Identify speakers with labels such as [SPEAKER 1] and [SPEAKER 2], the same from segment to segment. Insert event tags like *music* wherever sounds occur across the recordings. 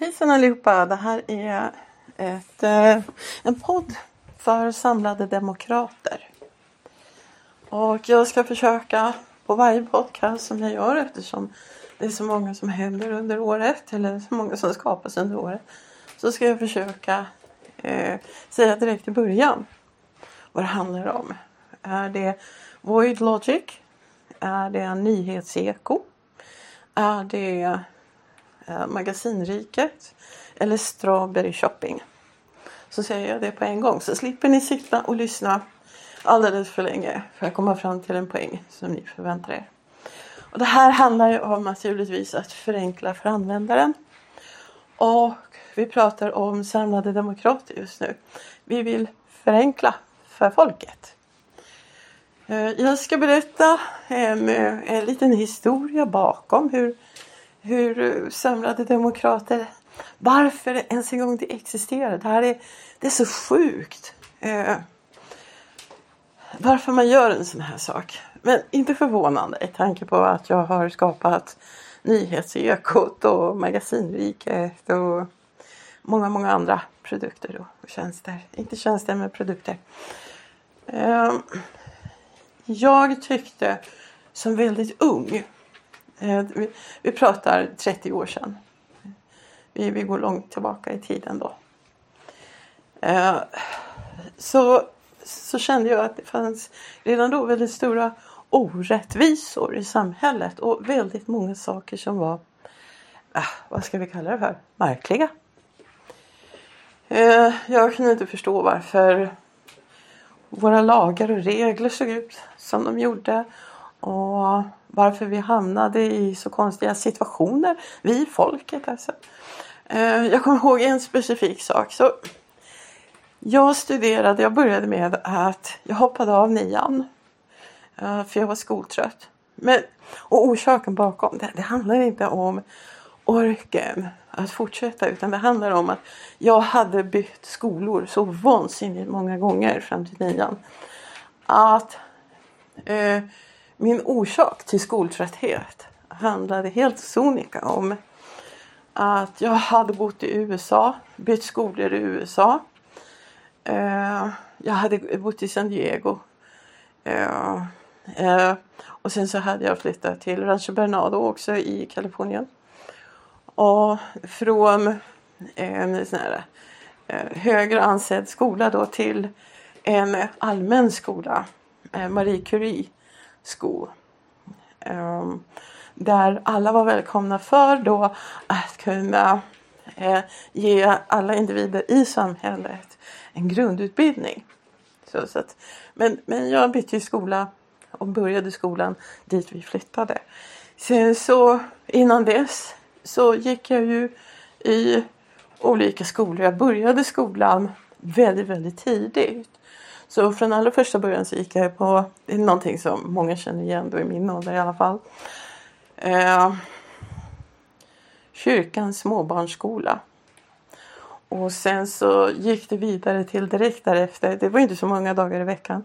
[SPEAKER 1] Hejsan allihopa! Det här är ett, eh, en podd för samlade demokrater. Och jag ska försöka på varje podcast som jag gör eftersom det är så många som händer under året eller så många som skapas under året. Så ska jag försöka eh, säga direkt i början vad det handlar om. Är det Void Logic? Är det nyhetseko? Är det Eh, Magasinriket? Eller Strawberry Shopping? Så säger jag det på en gång så slipper ni sitta och lyssna alldeles för länge för att komma fram till en poäng som ni förväntar er. Och det här handlar ju om naturligtvis att förenkla för användaren. Och vi pratar om samlade demokrater just nu. Vi vill förenkla för folket. Eh, jag ska berätta eh, en, en liten historia bakom hur, hur samlade demokrater, varför ens en gång det existerar. Det här är, det är så sjukt. Eh, varför man gör en sån här sak. Men inte förvånande i tanke på att jag har skapat Nyhetsekot och Magasinriket och många, många andra produkter och tjänster. Inte tjänster men produkter. Eh, jag tyckte som väldigt ung, Eh, vi pratar 30 år sedan. Vi, vi går långt tillbaka i tiden då. Eh, så, så kände jag att det fanns redan då väldigt stora orättvisor i samhället och väldigt många saker som var, ah, vad ska vi kalla det för, märkliga. Eh, jag kunde inte förstå varför våra lagar och regler såg ut som de gjorde och varför vi hamnade i så konstiga situationer, vi folket alltså. Eh, jag kommer ihåg en specifik sak. Så jag studerade, jag började med att jag hoppade av nian eh, för jag var skoltrött. Men, och orsaken bakom det, det handlar inte om orken att fortsätta utan det handlar om att jag hade bytt skolor så vansinnigt många gånger fram till nian. Att eh, min orsak till skoltrötthet handlade helt sonika om att jag hade bott i USA, bytt skolor i USA. Eh, jag hade bott i San Diego. Eh, eh, och sen så hade jag flyttat till Rancho Bernardo också i Kalifornien. Och från en sån här, högre ansedd skola då till en allmän skola, Marie Curie sko. Um, där alla var välkomna för då att kunna eh, ge alla individer i samhället en grundutbildning. Så, så att, men, men jag bytte skola och började skolan dit vi flyttade. Sen så innan dess så gick jag ju i olika skolor. Jag började skolan väldigt, väldigt tidigt. Så från allra första början så gick jag på någonting som många känner igen då i min ålder i alla fall. Eh, kyrkans småbarnsskola. Och sen så gick det vidare till direkt därefter. Det var inte så många dagar i veckan.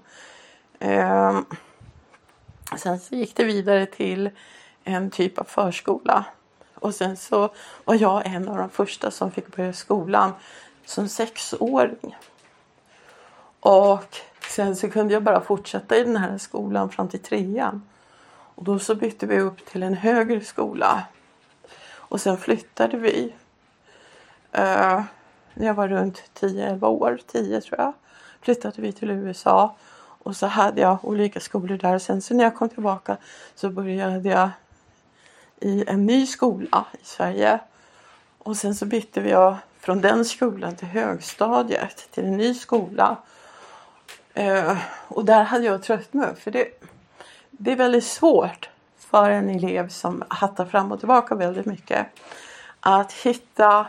[SPEAKER 1] Eh, Sen så gick det vidare till en typ av förskola. Och sen så var jag en av de första som fick börja skolan som sexåring. Och sen så kunde jag bara fortsätta i den här skolan fram till trean. Och då så bytte vi upp till en högre skola. Och sen flyttade vi. Uh, när jag var runt 10-11 år, 10 tror jag, flyttade vi till USA. Och så hade jag olika skolor där. Sen så när jag kom tillbaka så började jag i en ny skola i Sverige. Och sen så bytte jag från den skolan till högstadiet till en ny skola. Eh, och där hade jag tröttnat för det, det är väldigt svårt för en elev som hattar fram och tillbaka väldigt mycket att hitta,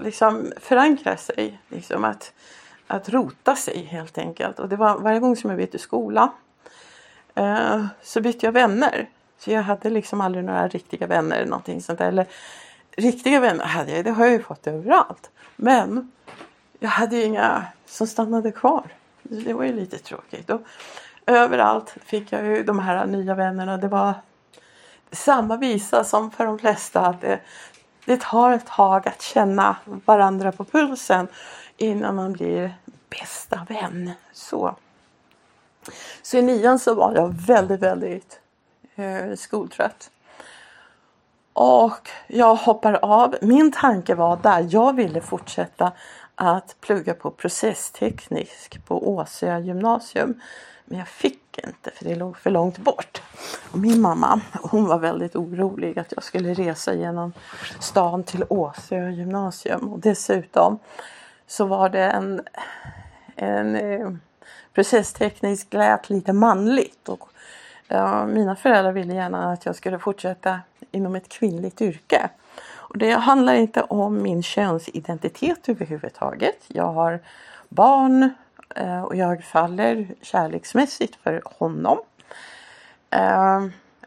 [SPEAKER 1] liksom förankra sig. Liksom att att rota sig helt enkelt. Och det var varje gång som jag bytte skola eh, så bytte jag vänner. Så jag hade liksom aldrig några riktiga vänner eller någonting sånt där. Eller riktiga vänner hade jag, det har jag ju fått överallt. Men jag hade ju inga som stannade kvar. Det var ju lite tråkigt. Och överallt fick jag ju de här nya vännerna. Det var samma visa som för de flesta. Att det, det tar ett tag att känna varandra på pulsen innan man blir bästa vän. Så, så i nian så var jag väldigt, väldigt eh, skoltrött. Och jag hoppar av. Min tanke var där jag ville fortsätta att plugga på processteknisk på Åsö gymnasium. Men jag fick inte för det låg för långt bort. Och min mamma hon var väldigt orolig att jag skulle resa genom stan till Åsö gymnasium. Och dessutom så var det en, en eh, processteknisk lät lite manligt. Och, ja, mina föräldrar ville gärna att jag skulle fortsätta inom ett kvinnligt yrke. Och det handlar inte om min könsidentitet överhuvudtaget. Jag har barn eh, och jag faller kärleksmässigt för honom. Eh,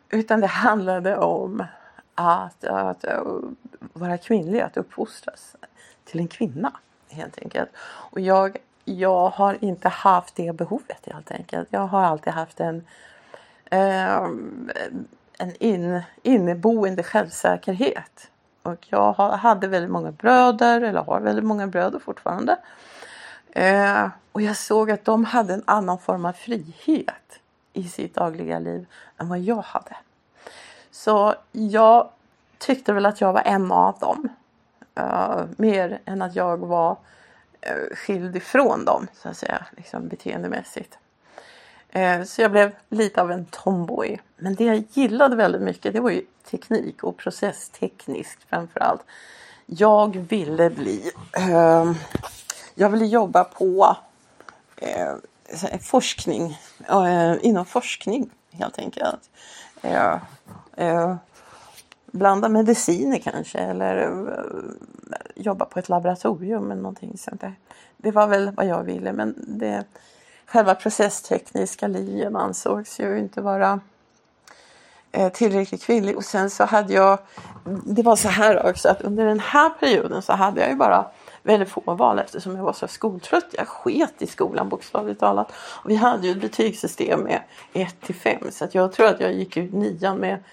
[SPEAKER 1] utan det handlade om att, att vara kvinnlig, att uppfostras till en kvinna helt enkelt. Och jag, jag har inte haft det behovet helt enkelt. Jag har alltid haft en eh, en in, inneboende självsäkerhet. Och jag hade väldigt många bröder, eller har väldigt många bröder fortfarande. Eh, och jag såg att de hade en annan form av frihet i sitt dagliga liv än vad jag hade. Så jag tyckte väl att jag var en av dem. Eh, mer än att jag var eh, skild ifrån dem så att säga, liksom beteendemässigt. Eh, så jag blev lite av en tomboy. Men det jag gillade väldigt mycket det var ju teknik och processtekniskt framförallt. Jag ville bli Eh, Jag ville jobba på eh, forskning eh, inom forskning helt enkelt blanda mediciner kanske eller jobba på ett laboratorium eller någonting sånt där. Det var väl vad jag ville men det, själva processtekniska linjen ansågs ju inte vara eh, tillräckligt kvinnlig och sen så hade jag, det var så här också att under den här perioden så hade jag ju bara väldigt få val eftersom jag var så skoltrött. Jag sket i skolan bokstavligt talat. Och vi hade ju ett betygssystem med 1 till 5 så att jag tror att jag gick ut nian med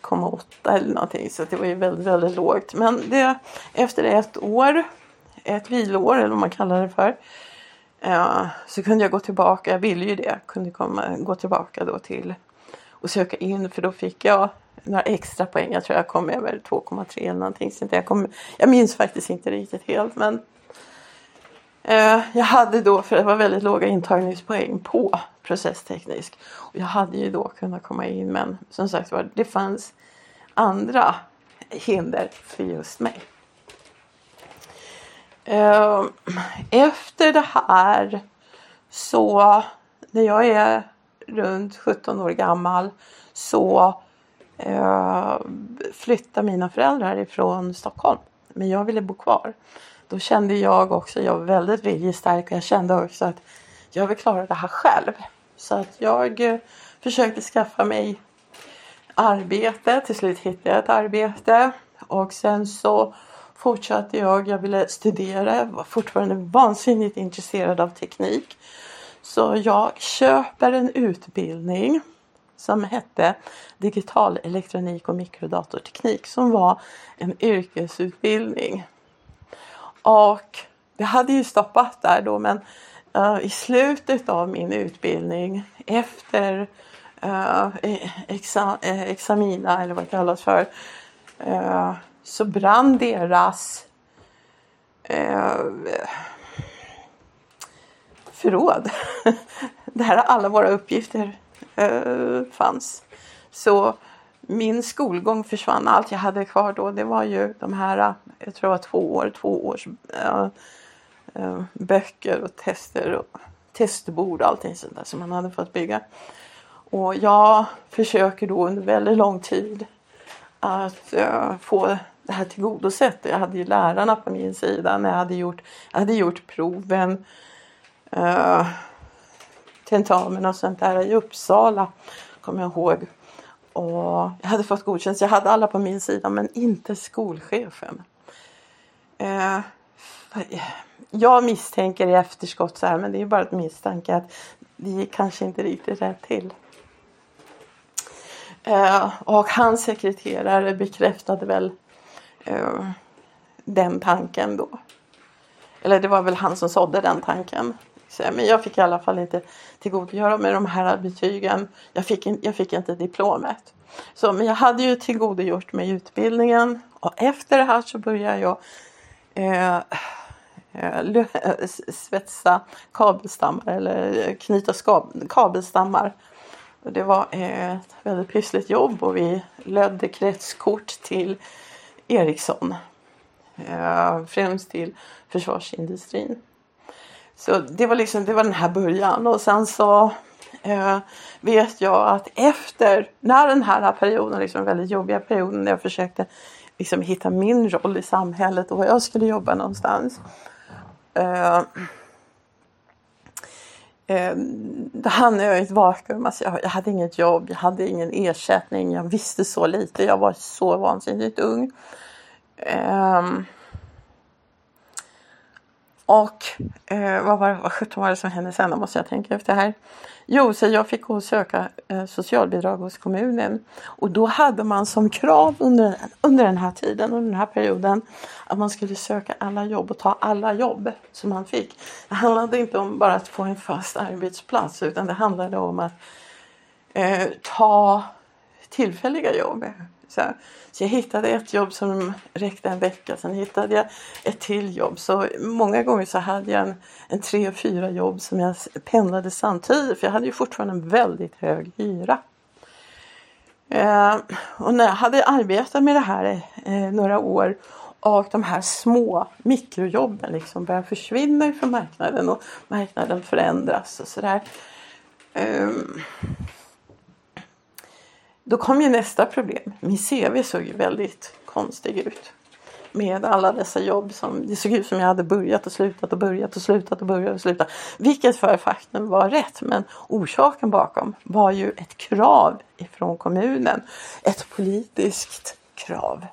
[SPEAKER 1] 1,8 eller någonting så det var ju väldigt, väldigt lågt. Men det, efter ett år, ett viloår eller vad man kallar det för, eh, så kunde jag gå tillbaka, jag ville ju det, kunde komma, gå tillbaka då till och söka in för då fick jag några extra poäng. Jag tror jag kom över 2,3 eller någonting. Så jag, kom, jag minns faktiskt inte riktigt helt men eh, jag hade då, för det var väldigt låga intagningspoäng på processteknisk. Och jag hade ju då kunnat komma in men som sagt var det fanns andra hinder för just mig. Eh, efter det här så när jag är runt 17 år gammal så eh, flyttar mina föräldrar ifrån Stockholm. Men jag ville bo kvar. Då kände jag också, jag var väldigt viljestärk och jag kände också att jag vill klara det här själv. Så att jag eh, försökte skaffa mig arbete. Till slut hittade jag ett arbete och sen så fortsatte jag. Jag ville studera, var fortfarande vansinnigt intresserad av teknik. Så jag köper en utbildning som hette Digital elektronik och mikrodatorteknik som var en yrkesutbildning. Och det hade ju stoppat där då men uh, i slutet av min utbildning efter uh, exa, eh, examina eller vad det kallas för uh, så brann deras eh, förråd. *laughs* Där alla våra uppgifter eh, fanns. Så min skolgång försvann. Allt jag hade kvar då det var ju de här, jag tror det var två år, två års eh, eh böcker och tester och testbord och allting sånt där som man hade fått bygga. Och jag försöker då under väldigt lång tid att uh, få det här tillgodosett. Jag hade ju lärarna på min sida när jag hade gjort, jag hade gjort proven, eh, tentamen och sånt där i Uppsala, kommer jag ihåg. Och jag hade fått godkänt, jag hade alla på min sida men inte skolchefen. Eh, jag misstänker i efterskott så här, men det är bara ett misstanke att det gick kanske inte riktigt rätt till. Eh, och hans sekreterare bekräftade väl eh, den tanken då. Eller det var väl han som sådde den tanken. Men jag fick i alla fall inte tillgodogöra mig de här betygen. Jag fick, in, jag fick inte diplomet. Så, men jag hade ju tillgodogjort mig utbildningen och efter det här så började jag eh, eh, eh svetsa kabelstammar eller knyta kabelstammar. Det var ett väldigt pyssligt jobb och vi lödde kretskort till Ericsson. Eh, främst till försvarsindustrin. Så det var liksom det var den här början och sen så eh, vet jag att efter, när den här perioden, liksom väldigt jobbiga perioden när jag försökte liksom hitta min roll i samhället och var jag skulle jobba någonstans. Eh, Ehm, då hamnade jag i ett vakuum. Alltså jag, jag, hade inget jobb, jag hade ingen ersättning, jag visste så lite, jag var så vansinnigt ung. Eh, och eh, vad var vad sjutton var det som hände sen? Då måste jag tänka efter här. Jo, så jag fick gå och söka eh, socialbidrag hos kommunen. Och då hade man som krav under, under den här tiden, under den här perioden, att man skulle söka alla jobb och ta alla jobb som man fick. Det handlade inte om bara att få en fast arbetsplats utan det handlade om att eh, ta tillfälliga jobb. Så, så jag hittade ett jobb som räckte en vecka, sen hittade jag ett till jobb. Så många gånger så hade jag en, en tre, fyra jobb som jag pendlade samtidigt för jag hade ju fortfarande en väldigt hög hyra. Eh, och när jag hade arbetat med det här eh, några år och de här små mikrojobben liksom börjar försvinna från marknaden och marknaden förändras och sådär. Eh, då kom ju nästa problem. Min CV såg ju väldigt konstig ut. Med alla dessa jobb som det såg ut som jag hade börjat och slutat och börjat och slutat och börjat och slutat. Vilket för faktum var rätt men orsaken bakom var ju ett krav ifrån kommunen. Ett politiskt krav.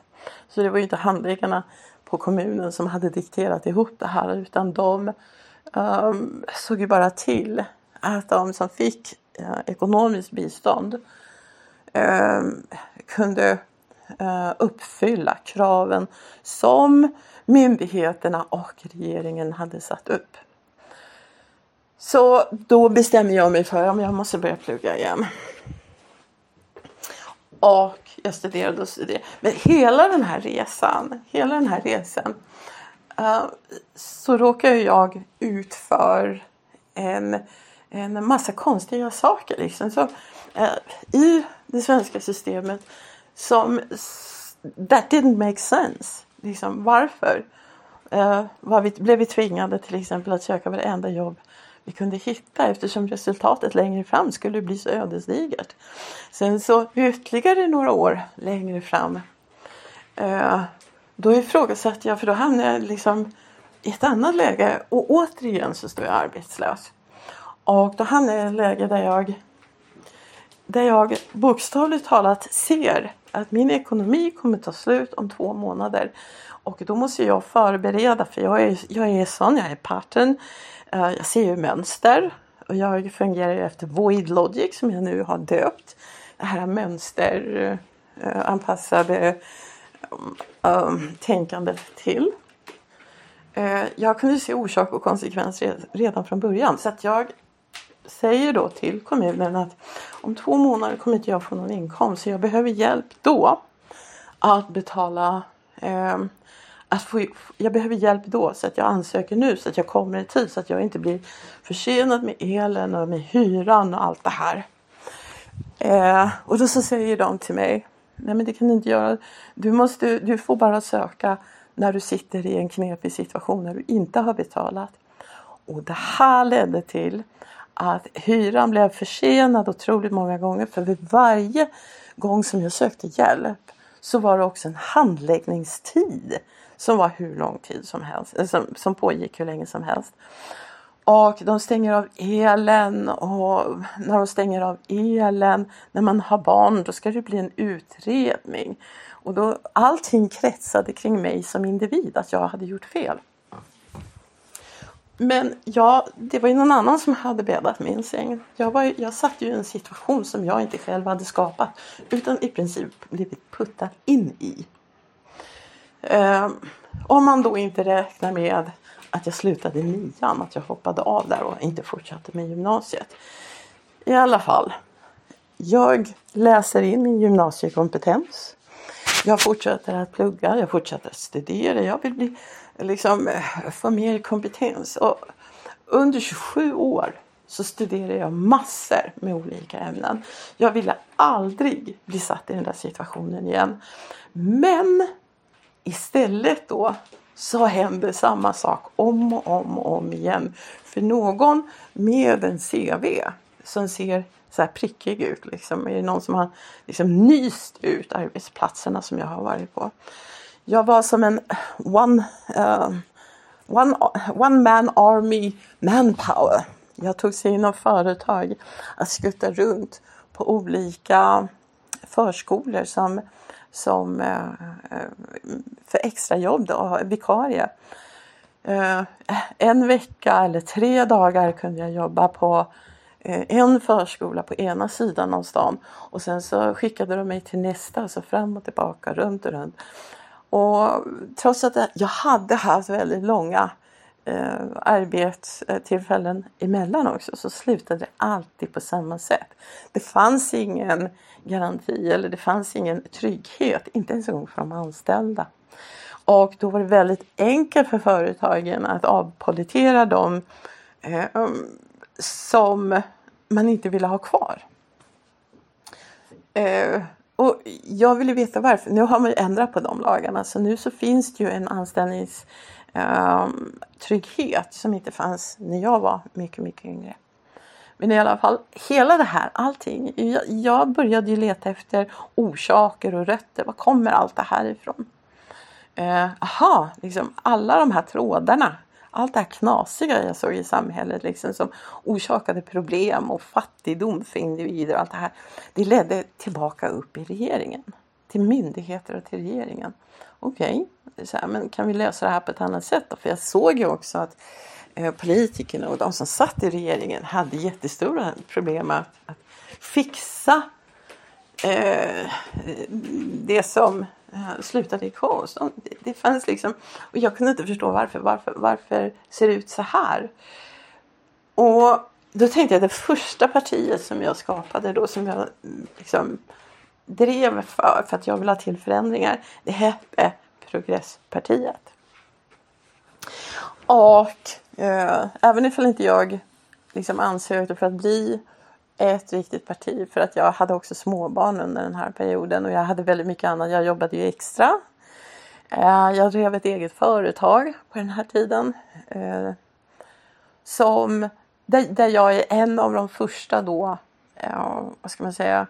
[SPEAKER 1] Så det var ju inte handläggarna på kommunen som hade dikterat ihop det här utan de um, såg ju bara till att de som fick uh, ekonomiskt bistånd Ehm, kunde eh, uppfylla kraven som myndigheterna och regeringen hade satt upp. Så då bestämmer jag mig för att jag måste börja plugga igen. Och jag studerade och studerade. Men hela den här resan, hela den här resan eh, så råkar jag ut för en, en massa konstiga saker. Liksom. Så, eh, I det svenska systemet som that didn't make sense. Liksom, varför uh, var vi, blev vi tvingade till exempel att söka varenda jobb vi kunde hitta eftersom resultatet längre fram skulle bli så ödesdigert. Sen så ytterligare några år längre fram uh, då ifrågasatte jag för då hamnade jag liksom i ett annat läge och återigen så står jag arbetslös. Och då hamnade jag i ett läge där jag där jag bokstavligt talat ser att min ekonomi kommer ta slut om två månader. Och då måste jag förbereda för jag är, jag är sån, jag är pattern. Eh, jag ser ju mönster och jag fungerar efter Void Logic som jag nu har döpt. Det här mönsteranpassade eh, eh, tänkandet till. Jag kunde se orsak och konsekvens redan från början så att jag säger då till kommunen att om två månader kommer inte jag få någon inkomst så jag behöver hjälp då att betala eh, att få, jag behöver hjälp då så att jag ansöker nu så att jag kommer i tid så att jag inte blir försenad med elen och med hyran och allt det här. Eh, och då så säger de till mig Nej men det kan du inte göra. Du, måste, du får bara söka när du sitter i en knepig situation när du inte har betalat. Och det här ledde till att hyran blev försenad otroligt många gånger för vid varje gång som jag sökte hjälp så var det också en handläggningstid som var hur lång tid som helst, eh, som, som pågick hur länge som helst. Och de stänger av elen och när de stänger av elen, när man har barn, då ska det bli en utredning. Och då allting kretsade kring mig som individ, att jag hade gjort fel. Men ja, det var ju någon annan som hade bäddat min säng. Jag, var, jag satt ju i en situation som jag inte själv hade skapat utan i princip blivit puttad in i. Um, om man då inte räknar med att jag slutade i nian, att jag hoppade av där och inte fortsatte med gymnasiet. I alla fall, jag läser in min gymnasiekompetens. Jag fortsätter att plugga, jag fortsätter att studera, jag vill bli, liksom, eh, få mer kompetens. Och under 27 år så studerade jag massor med olika ämnen. Jag ville aldrig bli satt i den där situationen igen. Men istället då så händer samma sak om och om och om igen. För någon med en CV som ser så här prickig ut. Liksom. Är det någon som har liksom nyst ut arbetsplatserna som jag har varit på. Jag var som en one, uh, one, one man army manpower. Jag tog sig inom företag att skutta runt på olika förskolor som, som uh, för extrajobb då, vikarie. Uh, en vecka eller tre dagar kunde jag jobba på en förskola på ena sidan av stan och sen så skickade de mig till nästa, så fram och tillbaka, runt och runt. Och trots att jag hade haft väldigt långa eh, arbetstillfällen emellan också så slutade det alltid på samma sätt. Det fanns ingen garanti eller det fanns ingen trygghet, inte ens en gång för de anställda. Och då var det väldigt enkelt för företagen att avpolitera dem eh, um, som man inte ville ha kvar. Eh, och jag ville veta varför. Nu har man ju ändrat på de lagarna så nu så finns det ju en anställningstrygghet ehm, eh, som inte fanns när jag var mycket, mycket yngre. Men i alla fall, hela det här, allting. Jag, jag började ju leta efter orsaker och rötter. Var kommer allt det här ifrån? Eh, aha, liksom alla de här trådarna allt det här knasiga jag såg i samhället liksom, som orsakade problem och fattigdom för individer och allt det här. Det ledde tillbaka upp i regeringen. Till myndigheter och till regeringen. Okej, okay. men kan vi lösa det här på ett annat sätt då? För jag såg ju också att eh, politikerna och de som satt i regeringen hade jättestora problem att, att fixa eh, det som slutade i kaos. Det fanns liksom, och jag kunde inte förstå varför. Varför, varför ser det ut så här? Och då tänkte jag det första partiet som jag skapade då som jag liksom drev för, för att jag ville ha till förändringar. Det hette Progresspartiet. Och eh, även ifall inte jag liksom ansökte för att bli ett riktigt parti för att jag hade också småbarn under den här perioden och jag hade väldigt mycket annat. Jag jobbade ju extra. Eh, jag drev ett eget företag på den här tiden. Eh, som, där, jag är en av de första då, eh, vad ska man säga,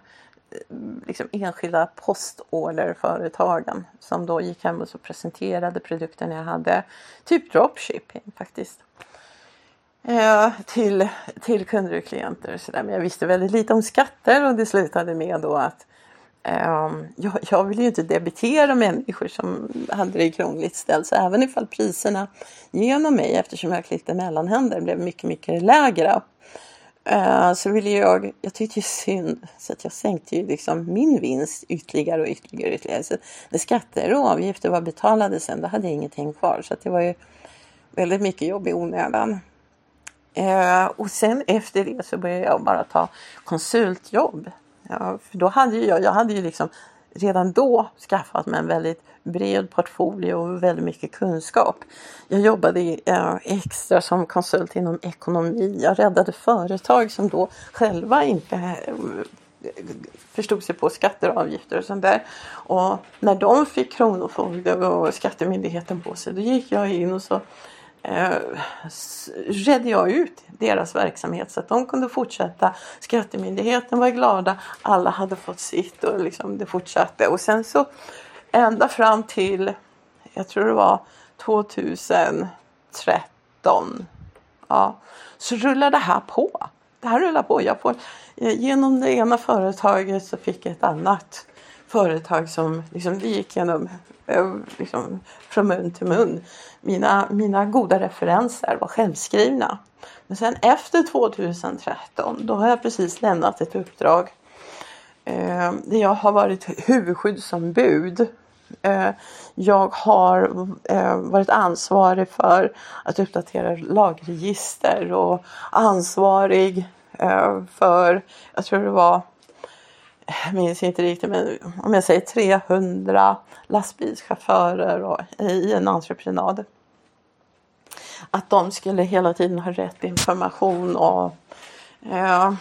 [SPEAKER 1] liksom enskilda postorderföretagen som då gick hem och så presenterade produkten jag hade. Typ dropshipping faktiskt. Eh, till, till kunder och klienter. Så där. Men jag visste väldigt lite om skatter och det slutade med då att um, jag, jag ville ju inte debitera människor som hade det krångligt ställt. Så även ifall priserna genom mig, eftersom jag klippte mellanhänder, blev mycket, mycket lägre. Eh, så ville jag, jag tyckte ju synd så att jag sänkte ju liksom min vinst ytterligare och ytterligare. ytterligare. Så när skatter och avgifter var betalade sen då hade jag ingenting kvar. Så det var ju väldigt mycket jobb i onödan. Eh, och sen efter det så började jag bara ta konsultjobb. Ja, för då hade jag, jag hade ju liksom redan då skaffat mig en väldigt bred portfolio och väldigt mycket kunskap. Jag jobbade eh, extra som konsult inom ekonomi. Jag räddade företag som då själva inte eh, förstod sig på skatter och avgifter och sånt där. Och när de fick Kronofogden och Skattemyndigheten på sig då gick jag in och så eh, redde jag ut deras verksamhet så att de kunde fortsätta. Skattemyndigheten var glada, alla hade fått sitt och liksom det fortsatte. Och sen så ända fram till, jag tror det var 2013, ja, så rullar det här på. Det här rullar på. Jag får, eh, genom det ena företaget så fick jag ett annat företag som liksom, det gick genom eh, liksom, från mun till mun. Mina, mina goda referenser var självskrivna. Men sen efter 2013 då har jag precis lämnat ett uppdrag eh, där jag har varit huvudskyddsombud Eh, jag har eh, varit ansvarig för att uppdatera lagregister och ansvarig eh, för, jag tror det var, jag minns inte riktigt, men om jag säger 300 lastbilschaufförer och, i en entreprenad. Att de skulle hela tiden ha rätt information och eh,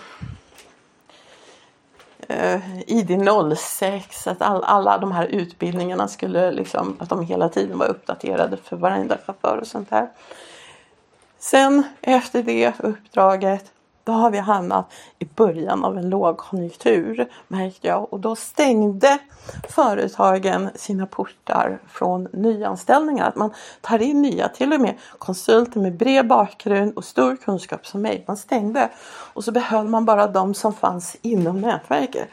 [SPEAKER 1] eh, ID 06, att all, alla de här utbildningarna skulle liksom, att de hela tiden var uppdaterade för varenda chaufför och sånt där. Sen efter det uppdraget då har vi hamnat i början av en lågkonjunktur märkte jag och då stängde företagen sina portar från nyanställningar. Att man tar in nya, till och med konsulter med bred bakgrund och stor kunskap som mig. Man stängde och så behöll man bara de som fanns inom nätverket.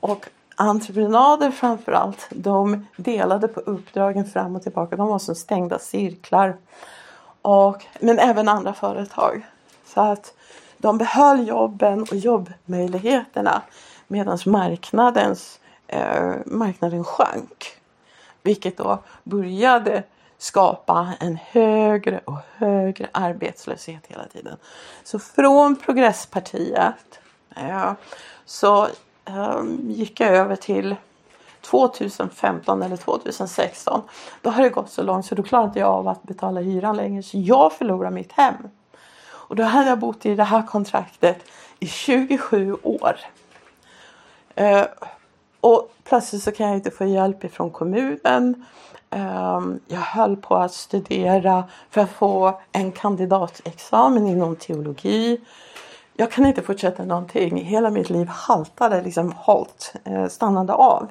[SPEAKER 1] Och entreprenader framförallt, de delade på uppdragen fram och tillbaka. De var som stängda cirklar. Och, men även andra företag. Så att de behöll jobben och jobbmöjligheterna medan marknadens, eh, marknaden sjönk. Vilket då började skapa en högre och högre arbetslöshet hela tiden. Så från Progresspartiet eh, så eh, gick jag över till 2015 eller 2016. Då har det gått så långt så då klarar inte jag av att betala hyran längre så jag förlorar mitt hem. Och då hade jag bott i det här kontraktet i 27 år. Eh, och plötsligt så kan jag inte få hjälp ifrån kommunen. Eh, jag höll på att studera för att få en kandidatexamen inom teologi. Jag kan inte fortsätta någonting. Hela mitt liv haltade, liksom halt, eh, stannade av.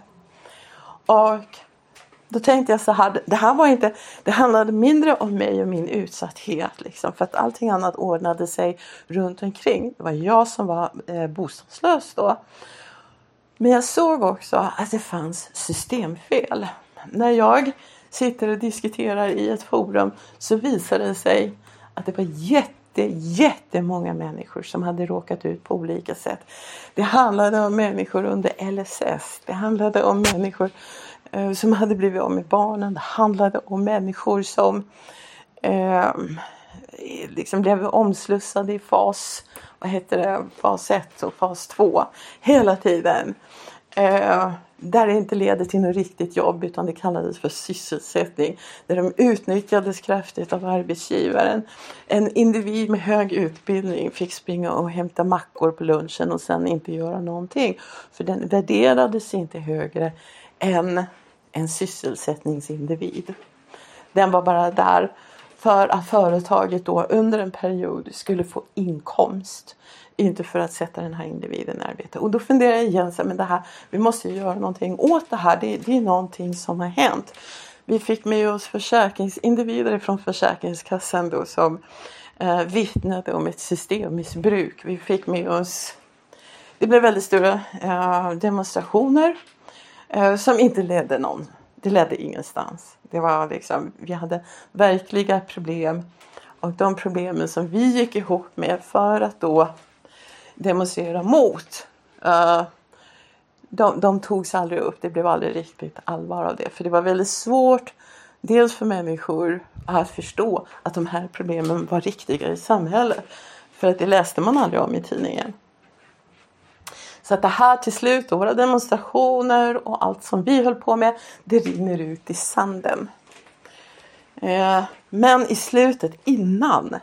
[SPEAKER 1] Och då tänkte jag så här, det här var inte, det handlade mindre om mig och min utsatthet liksom, för att allting annat ordnade sig runt omkring. Det var jag som var eh, bostadslös då. Men jag såg också att det fanns systemfel. När jag sitter och diskuterar i ett forum så visar det sig att det var jätte, jättemånga människor som hade råkat ut på olika sätt. Det handlade om människor under LSS. Det handlade om människor Eh, som hade blivit av med barnen. Det handlade om människor som eh, liksom blev omslussade i fas, vad heter det, fas 1 och fas 2 hela tiden. Eh, där det inte leder till något riktigt jobb utan det kallades för sysselsättning. Där de utnyttjades kraftigt av arbetsgivaren. En individ med hög utbildning fick springa och hämta mackor på lunchen och sen inte göra någonting. För den värderades inte högre än en sysselsättningsindivid. Den var bara där för att företaget då under en period skulle få inkomst. Inte för att sätta den här individen i arbete. Och då funderar jag igen, så, men det här, vi måste ju göra någonting åt det här. Det, det är någonting som har hänt. Vi fick med oss försäkringsindivider från Försäkringskassan då som eh, vittnade om ett systemmissbruk. Vi fick med oss, det blev väldigt stora eh, demonstrationer Eh, som inte ledde någon. Det ledde ingenstans. Det var liksom, vi hade verkliga problem och de problemen som vi gick ihop med för att då demonstrera mot eh, de, de togs aldrig upp. Det blev aldrig riktigt allvar av det. För det var väldigt svårt dels för människor att förstå att de här problemen var riktiga i samhället. För att det läste man aldrig om i tidningen. Så att det här till slut, och våra demonstrationer och allt som vi höll på med, det rinner ut i sanden. Eh, men i slutet, innan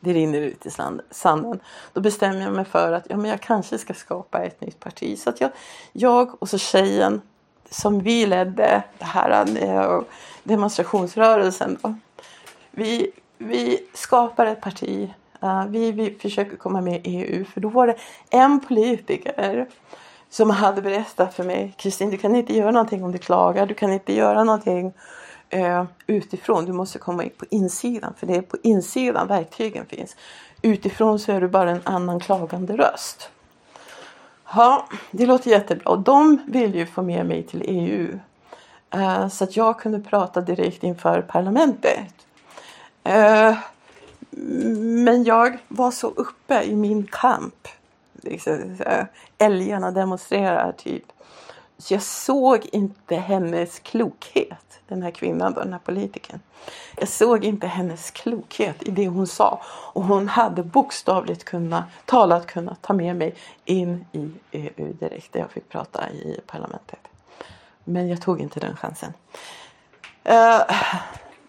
[SPEAKER 1] det rinner ut i sanden, då bestämmer jag mig för att ja, men jag kanske ska skapa ett nytt parti. Så att jag, jag och så tjejen som vi ledde det här eh, demonstrationsrörelsen. Då, vi, vi skapar ett parti Eh, vi, vi försöker komma med i EU för då var det en politiker som hade berättat för mig Kristin du kan inte göra någonting om du klagar, du kan inte göra någonting eh, utifrån, du måste komma in på insidan för det är på insidan verktygen finns. Utifrån så är du bara en annan klagande röst. Ja, det låter jättebra och de vill ju få med mig till EU. Eh, så att jag kunde prata direkt inför parlamentet. Eh, men jag var så uppe i min kamp. Liksom, älgarna demonstrerar typ. så jag såg inte hennes klokhet, den här kvinnan, den här politikern. Jag såg inte hennes klokhet i det hon sa. Och hon hade bokstavligt kunnat, talat kunnat ta med mig in i EU direkt, där jag fick prata i parlamentet. Men jag tog inte den chansen. Uh,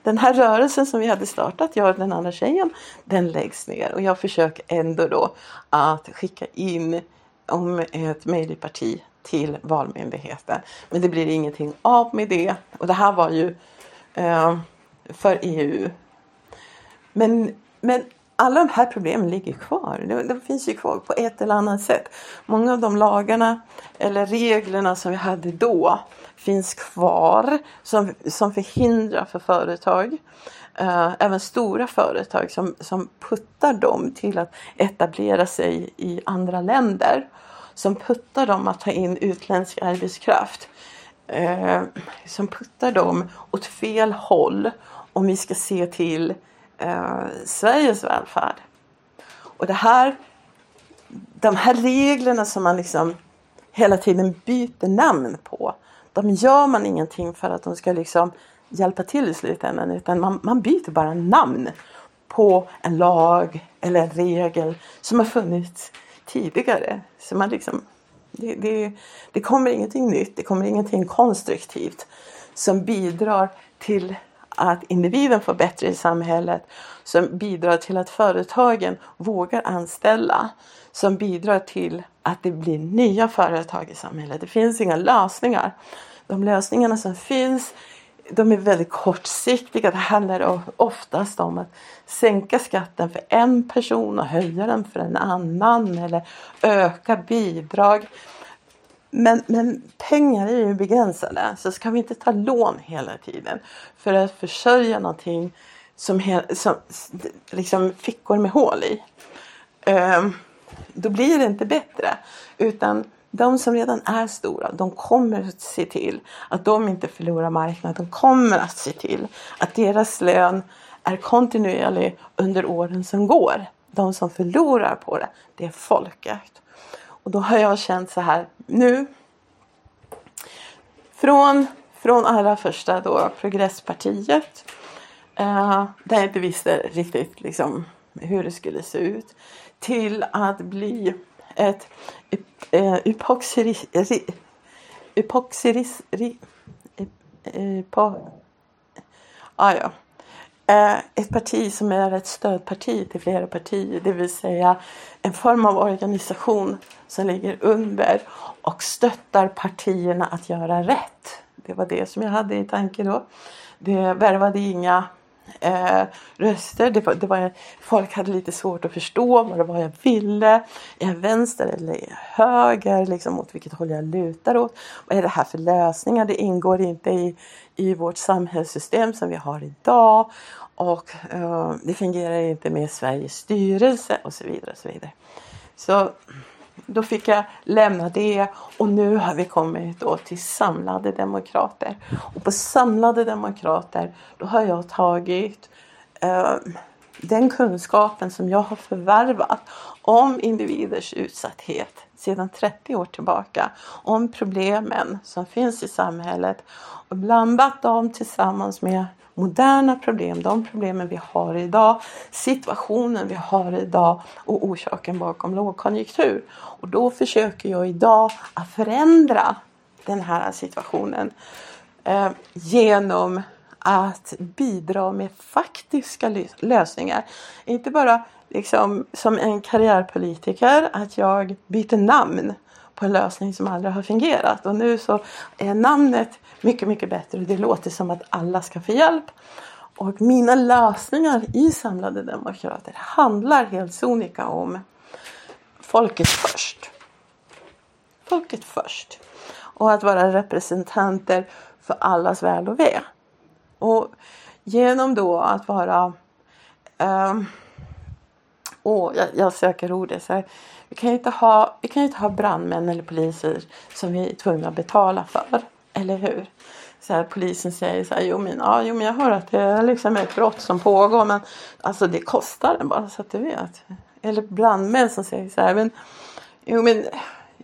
[SPEAKER 1] den här rörelsen som vi hade startat, jag och den andra tjejen, den läggs ner. Och jag försöker ändå då att skicka in om ett parti till Valmyndigheten. Men det blir ingenting av med det. Och det här var ju eh, för EU. Men, men alla de här problemen ligger kvar. De, de, finns ju kvar på ett eller annat sätt. Många av de lagarna eller reglerna som vi hade då finns kvar som, som förhindrar för företag, eh, även stora företag som, som puttar dem till att etablera sig i andra länder. Som puttar dem att ta in utländsk arbetskraft. Eh, som puttar dem åt fel håll om vi ska se till eh, Sveriges välfärd. Och det här, de här reglerna som man liksom hela tiden byter namn på. De gör man ingenting för att de ska liksom hjälpa till i slutändan utan man, man byter bara namn på en lag eller en regel som har funnits tidigare. Så man liksom, det, det, det kommer ingenting nytt, det kommer ingenting konstruktivt som bidrar till att individen får bättre i samhället, som bidrar till att företagen vågar anställa, som bidrar till att det blir nya företag i samhället. Det finns inga lösningar. De lösningarna som finns de är väldigt kortsiktiga. Det handlar oftast om att sänka skatten för en person och höja den för en annan eller öka bidrag. Men, men pengar är ju begränsade så ska vi inte ta lån hela tiden för att försörja någonting som, som liksom fickor med hål i. Um, då blir det inte bättre. Utan de som redan är stora, de kommer att se till att de inte förlorar marknaden. De kommer att se till att deras lön är kontinuerlig under åren som går. De som förlorar på det, det är folket. Och då har jag känt så här nu. Från, från allra första då progresspartiet. Eh, där jag inte visste riktigt liksom, hur det skulle se ut. Till att bli ett eh, epoxiris... Ah, ja. Eh, ett parti som är ett stödparti till flera partier, det vill säga en form av organisation som ligger under och stöttar partierna att göra rätt. Det var det som jag hade i tanke då. Det värvade inga eh, röster. Det var, det var, folk hade lite svårt att förstå vad det var jag ville. Är jag vänster eller är jag höger? Liksom, åt vilket håll jag lutar åt. Vad är det här för lösningar? Det ingår inte i, i vårt samhällssystem som vi har idag. Och eh, det fungerar inte med Sveriges styrelse och så vidare. Och så vidare. Så då fick jag lämna det och nu har vi kommit då till Samlade Demokrater. Och på Samlade Demokrater då har jag tagit eh, den kunskapen som jag har förvärvat om individers utsatthet sedan 30 år tillbaka. Om problemen som finns i samhället och blandat dem tillsammans med moderna problem, de problemen vi har idag, situationen vi har idag och orsaken bakom lågkonjunktur. Och då försöker jag idag att förändra den här situationen eh, genom att bidra med faktiska lösningar. Inte bara liksom, som en karriärpolitiker att jag byter namn på en lösning som aldrig har fungerat. Och nu så är namnet mycket, mycket bättre. Det låter som att alla ska få hjälp. Och mina lösningar i Samlade Demokrater handlar helt sonika om folket först. Folket först. Och att vara representanter för allas väl och ve. Och genom då att vara um, oh, jag, jag söker ordet. Så här, vi kan ju inte ha, vi kan ju inte ha brandmän eller poliser som vi är tvungna att betala för. Eller hur? Så här, polisen säger så här, jo men, ja, jo men jag hör att det är liksom ett brott som pågår men alltså det kostar en bara så att du vet. Eller brandmän som säger så här, men, jo men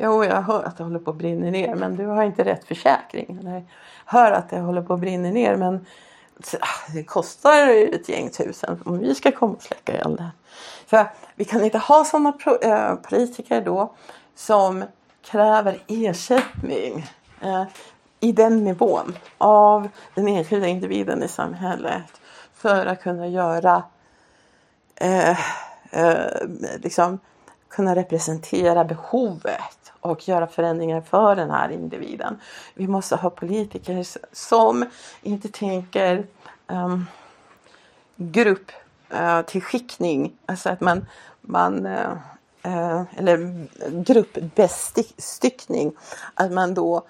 [SPEAKER 1] Jo, jag hör att det håller på att brinna ner men du har inte rätt försäkring. Jag hör att det håller på att brinna ner men Ah, det kostar ett gäng tusen om vi ska komma och släcka elden. För vi kan inte ha sådana eh, politiker då som kräver ersättning eh, i den nivån av den enskilda individen i samhället för att kunna göra eh, liksom kunna representera behovet och göra förändringar för den här individen. Vi måste ha politiker som inte tänker um, grupp uh, till skickning, alltså att man, man uh, uh, eller gruppbestyckning, att man då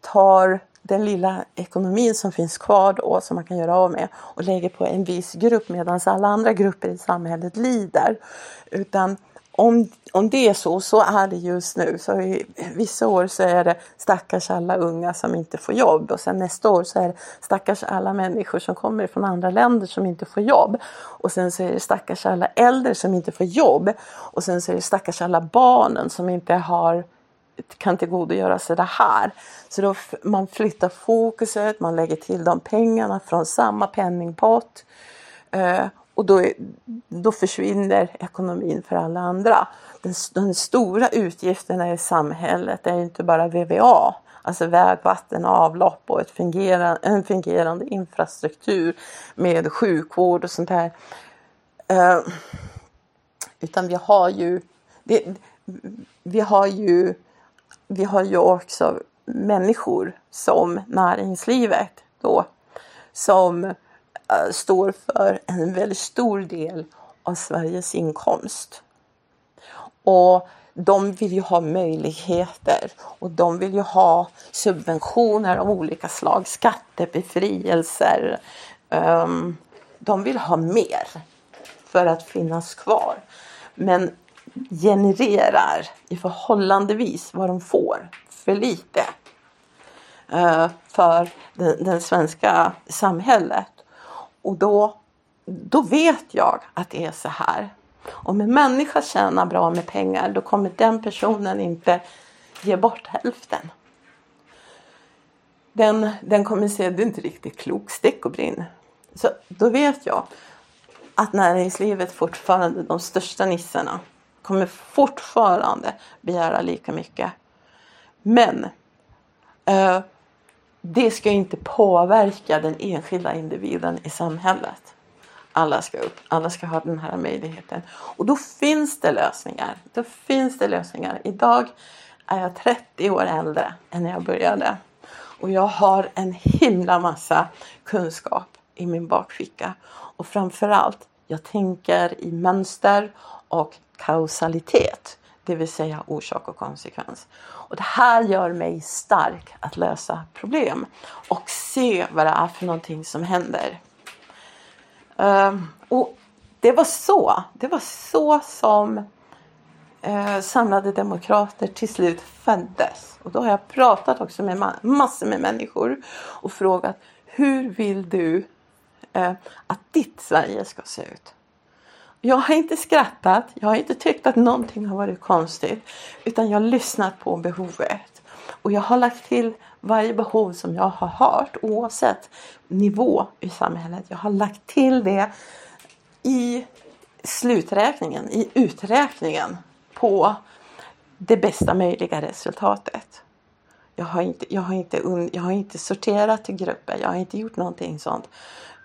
[SPEAKER 1] tar den lilla ekonomin som finns kvar då som man kan göra av med och lägger på en viss grupp medan alla andra grupper i samhället lider. Utan om, om det är så, så är det just nu. Så i vissa år så är det stackars alla unga som inte får jobb och sen nästa år så är det stackars alla människor som kommer från andra länder som inte får jobb. Och sen så är det stackars alla äldre som inte får jobb och sen så är det stackars alla barnen som inte har kan tillgodogöra sig det här. Så då man flyttar fokuset, man lägger till de pengarna från samma penningpott. Eh, och då, då försvinner ekonomin för alla andra. Den, de stora utgifterna i samhället är inte bara VVA, alltså väg, vatten avlopp och ett fungerande, en fungerande infrastruktur med sjukvård och sånt här. Uh, utan vi har ju det, vi har ju vi har ju också människor som näringslivet då som Eh, står för en väldigt stor del av Sveriges inkomst. Och de vill ju ha möjligheter och de vill ju ha subventioner av olika slag, skattebefrielser. Ehm, de vill ha mer för att finnas kvar. Men genererar i förhållandevis vad de får för lite eh, för den, det svenska samhället. Och då, då vet jag att det är så här. Om en människa tjänar bra med pengar då kommer den personen inte ge bort hälften. Den, den kommer säga det är inte riktigt klok, stick och brinn. Så då vet jag att näringslivet fortfarande, de största nissarna, kommer fortfarande begära lika mycket. Men eh, det ska inte påverka den enskilda individen i samhället. Alla ska upp, alla ska ha den här möjligheten. Och då finns det lösningar. Då finns det lösningar. Idag är jag 30 år äldre än när jag började. Och jag har en himla massa kunskap i min bakficka. Och framförallt, jag tänker i mönster och kausalitet det vill säga orsak och konsekvens. Och det här gör mig stark att lösa problem och se vad det är för någonting som händer. Um, och det var så, det var så som uh, Samlade Demokrater till slut föddes. Och då har jag pratat också med ma massor med människor och frågat hur vill du uh, att ditt Sverige ska se ut? Jag har inte skrattat, jag har inte tyckt att någonting har varit konstigt. Utan jag har lyssnat på behovet. Och jag har lagt till varje behov som jag har hört oavsett nivå i samhället. Jag har lagt till det i sluträkningen, i uträkningen på det bästa möjliga resultatet. Jag har inte, jag har inte, jag har inte sorterat till grupper, jag har inte gjort någonting sånt.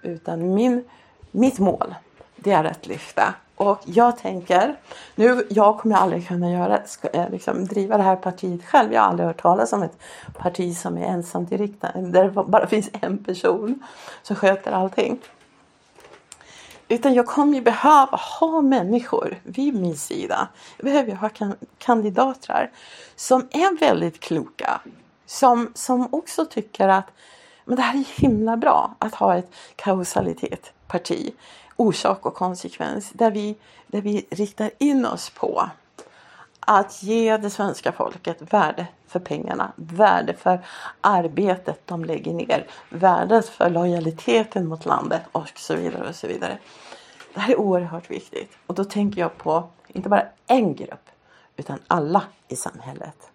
[SPEAKER 1] Utan min, mitt mål det är att lyfta. Och jag tänker, nu, jag kommer aldrig kunna göra, ska, eh, liksom, driva det här partiet själv. Jag har aldrig hört talas om ett parti som är ensamt i riksdagen. Där det bara finns en person som sköter allting. Utan jag kommer ju behöva ha människor vid min sida. Jag behöver ha kandidater som är väldigt kloka. Som, som också tycker att men det här är himla bra att ha ett kausalitetsparti orsak och konsekvens där vi, där vi riktar in oss på att ge det svenska folket värde för pengarna, värde för arbetet de lägger ner, värdet för lojaliteten mot landet och så vidare och så vidare. Det här är oerhört viktigt och då tänker jag på inte bara en grupp utan alla i samhället.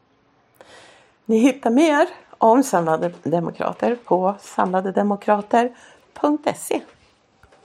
[SPEAKER 1] Ni hittar mer om Samlade Demokrater på samladedemokrater.se